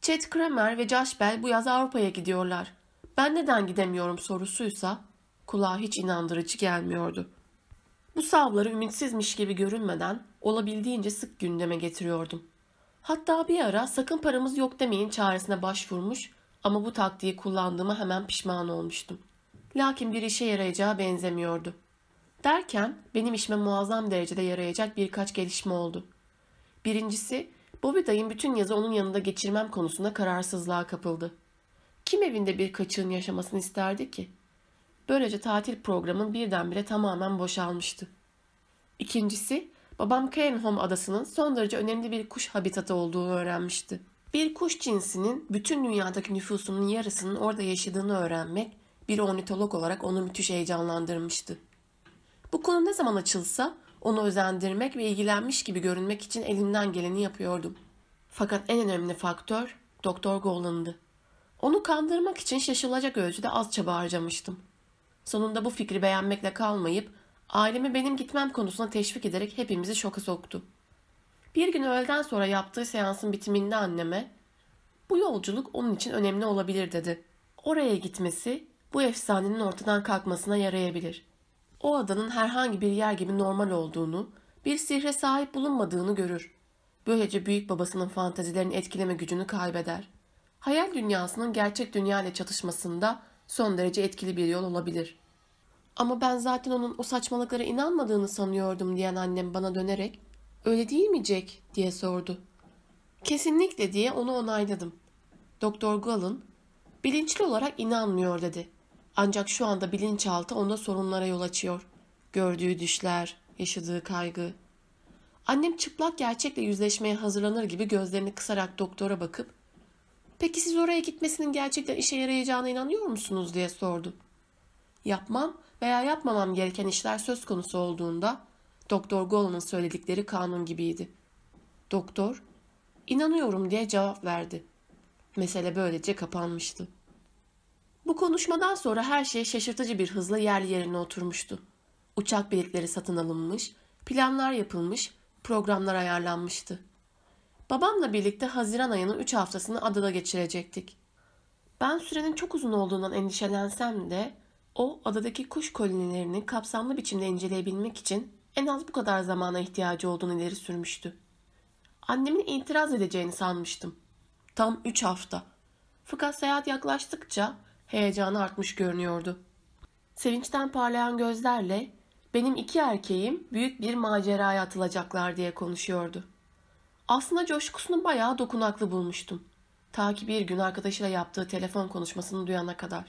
Chet Kramer ve Josh Bell bu yaz Avrupa'ya gidiyorlar. Ben neden gidemiyorum sorusuysa kulağa hiç inandırıcı gelmiyordu. Bu savları ümitsizmiş gibi görünmeden olabildiğince sık gündeme getiriyordum. Hatta bir ara sakın paramız yok demeyin çaresine başvurmuş ama bu taktiği kullandığıma hemen pişman olmuştum. Lakin bir işe yarayacağı benzemiyordu. Derken benim işime muazzam derecede yarayacak birkaç gelişme oldu. Birincisi, Bobby dayım bütün yazı onun yanında geçirmem konusunda kararsızlığa kapıldı. Kim evinde bir kaçığın yaşamasını isterdi ki? Böylece tatil programın birdenbire tamamen boşalmıştı. İkincisi, babam Cairnholm adasının son derece önemli bir kuş habitatı olduğunu öğrenmişti. Bir kuş cinsinin bütün dünyadaki nüfusunun yarısının orada yaşadığını öğrenmek bir ornitolog olarak onu müthiş heyecanlandırmıştı. Bu konu ne zaman açılsa onu özendirmek ve ilgilenmiş gibi görünmek için elimden geleni yapıyordum. Fakat en önemli faktör Doktor Golan'dı. Onu kandırmak için şaşılacak ölçüde az çaba harcamıştım. Sonunda bu fikri beğenmekle kalmayıp ailemi benim gitmem konusuna teşvik ederek hepimizi şoka soktu. Bir gün öğleden sonra yaptığı seansın bitiminde anneme bu yolculuk onun için önemli olabilir dedi. Oraya gitmesi bu efsanenin ortadan kalkmasına yarayabilir. O adanın herhangi bir yer gibi normal olduğunu, bir sihre sahip bulunmadığını görür. Böylece büyük babasının fantazilerini etkileme gücünü kaybeder. Hayal dünyasının gerçek dünya ile çatışmasında son derece etkili bir yol olabilir. Ama ben zaten onun o saçmalıklara inanmadığını sanıyordum diyen annem bana dönerek öyle değil mi Jack diye sordu. Kesinlikle diye onu onayladım. Doktor Gall'ın bilinçli olarak inanmıyor dedi. Ancak şu anda bilinçaltı onda sorunlara yol açıyor. Gördüğü düşler, yaşadığı kaygı. Annem çıplak gerçekle yüzleşmeye hazırlanır gibi gözlerini kısarak doktora bakıp Peki siz oraya gitmesinin gerçekten işe yarayacağına inanıyor musunuz diye sordu. Yapmam veya yapmamam gereken işler söz konusu olduğunda Doktor Golan'ın söyledikleri kanun gibiydi. Doktor, inanıyorum diye cevap verdi. Mesele böylece kapanmıştı. Bu konuşmadan sonra her şey şaşırtıcı bir hızla yer yerine oturmuştu. Uçak biletleri satın alınmış, planlar yapılmış, programlar ayarlanmıştı. Babamla birlikte Haziran ayının 3 haftasını adada geçirecektik. Ben sürenin çok uzun olduğundan endişelensem de o adadaki kuş kolonilerini kapsamlı biçimde inceleyebilmek için en az bu kadar zamana ihtiyacı olduğunu ileri sürmüştü. Annemin itiraz edeceğini sanmıştım. Tam 3 hafta. Fakat seyahat yaklaştıkça heyecanı artmış görünüyordu. Sevinçten parlayan gözlerle benim iki erkeğim büyük bir maceraya atılacaklar diye konuşuyordu. Aslında coşkusunu bayağı dokunaklı bulmuştum. Ta ki bir gün arkadaşıyla yaptığı telefon konuşmasını duyana kadar.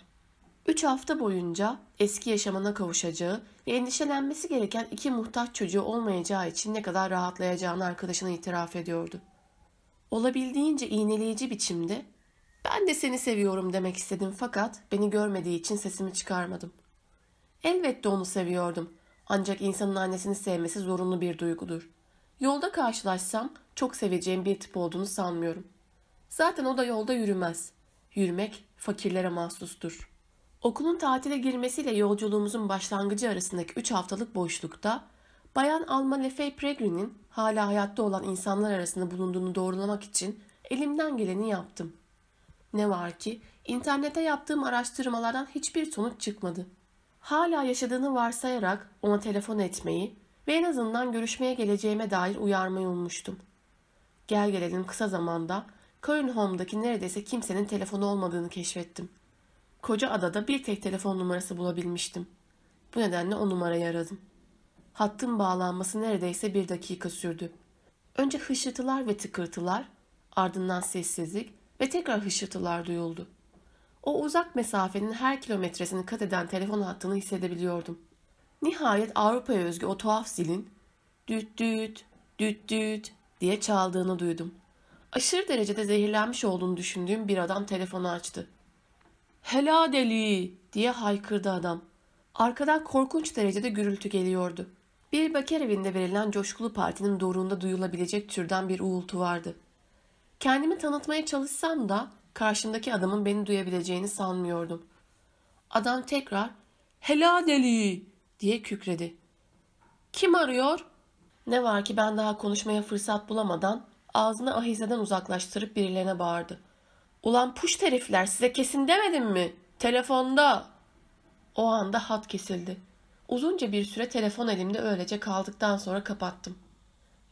Üç hafta boyunca eski yaşamına kavuşacağı ve endişelenmesi gereken iki muhtaç çocuğu olmayacağı için ne kadar rahatlayacağını arkadaşına itiraf ediyordu. Olabildiğince iğneleyici biçimde ben de seni seviyorum demek istedim fakat beni görmediği için sesimi çıkarmadım. Elbette onu seviyordum. Ancak insanın annesini sevmesi zorunlu bir duygudur. Yolda karşılaşsam çok seveceğim bir tip olduğunu sanmıyorum. Zaten o da yolda yürümez. Yürümek fakirlere mahsustur. Okulun tatile girmesiyle yolculuğumuzun başlangıcı arasındaki 3 haftalık boşlukta Bayan Alma Lefey Pregrin'in hala hayatta olan insanlar arasında bulunduğunu doğrulamak için elimden geleni yaptım. Ne var ki internete yaptığım araştırmalardan hiçbir sonuç çıkmadı. Hala yaşadığını varsayarak ona telefon etmeyi ve en azından görüşmeye geleceğime dair uyarmayı ummuştum. Gel gelelim kısa zamanda Home'daki neredeyse kimsenin telefonu olmadığını keşfettim. Koca adada bir tek telefon numarası bulabilmiştim. Bu nedenle o numarayı aradım. Hattın bağlanması neredeyse bir dakika sürdü. Önce hışırtılar ve tıkırtılar, ardından sessizlik ve tekrar hışırtılar duyuldu. O uzak mesafenin her kilometresini kat eden telefon hattını hissedebiliyordum. Nihayet Avrupa'ya özgü o tuhaf zilin düt düt düt düt diye çaldığını duydum. Aşırı derecede zehirlenmiş olduğunu düşündüğüm bir adam telefonu açtı. Hela deli diye haykırdı adam. Arkadan korkunç derecede gürültü geliyordu. Bir bakar evinde verilen coşkulu partinin doruğunda duyulabilecek türden bir uğultu vardı. Kendimi tanıtmaya çalışsam da karşımdaki adamın beni duyabileceğini sanmıyordum. Adam tekrar "Hela deli!" diye kükredi. Kim arıyor? Ne var ki ben daha konuşmaya fırsat bulamadan ağzını ahizeden uzaklaştırıp birilerine bağırdı. Ulan puş terifler size kesin demedim mi? Telefonda. O anda hat kesildi. Uzunca bir süre telefon elimde öylece kaldıktan sonra kapattım.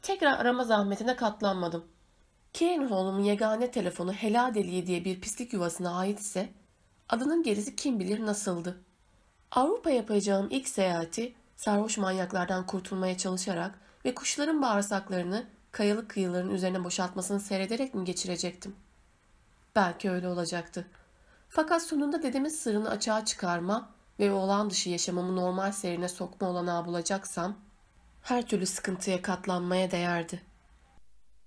Tekrar arama zahmetine katlanmadım. Kane yegane telefonu Heladeliye diye bir pislik yuvasına ait ise adının gerisi kim bilir nasıldı. Avrupa yapacağım ilk seyahati sarhoş manyaklardan kurtulmaya çalışarak ve kuşların bağırsaklarını kayalık kıyıların üzerine boşaltmasını seyrederek mi geçirecektim? Belki öyle olacaktı. Fakat sonunda dedemin sırrını açığa çıkarma ve olağan dışı yaşamamı normal seyrine sokma olanağı bulacaksam her türlü sıkıntıya katlanmaya değerdi.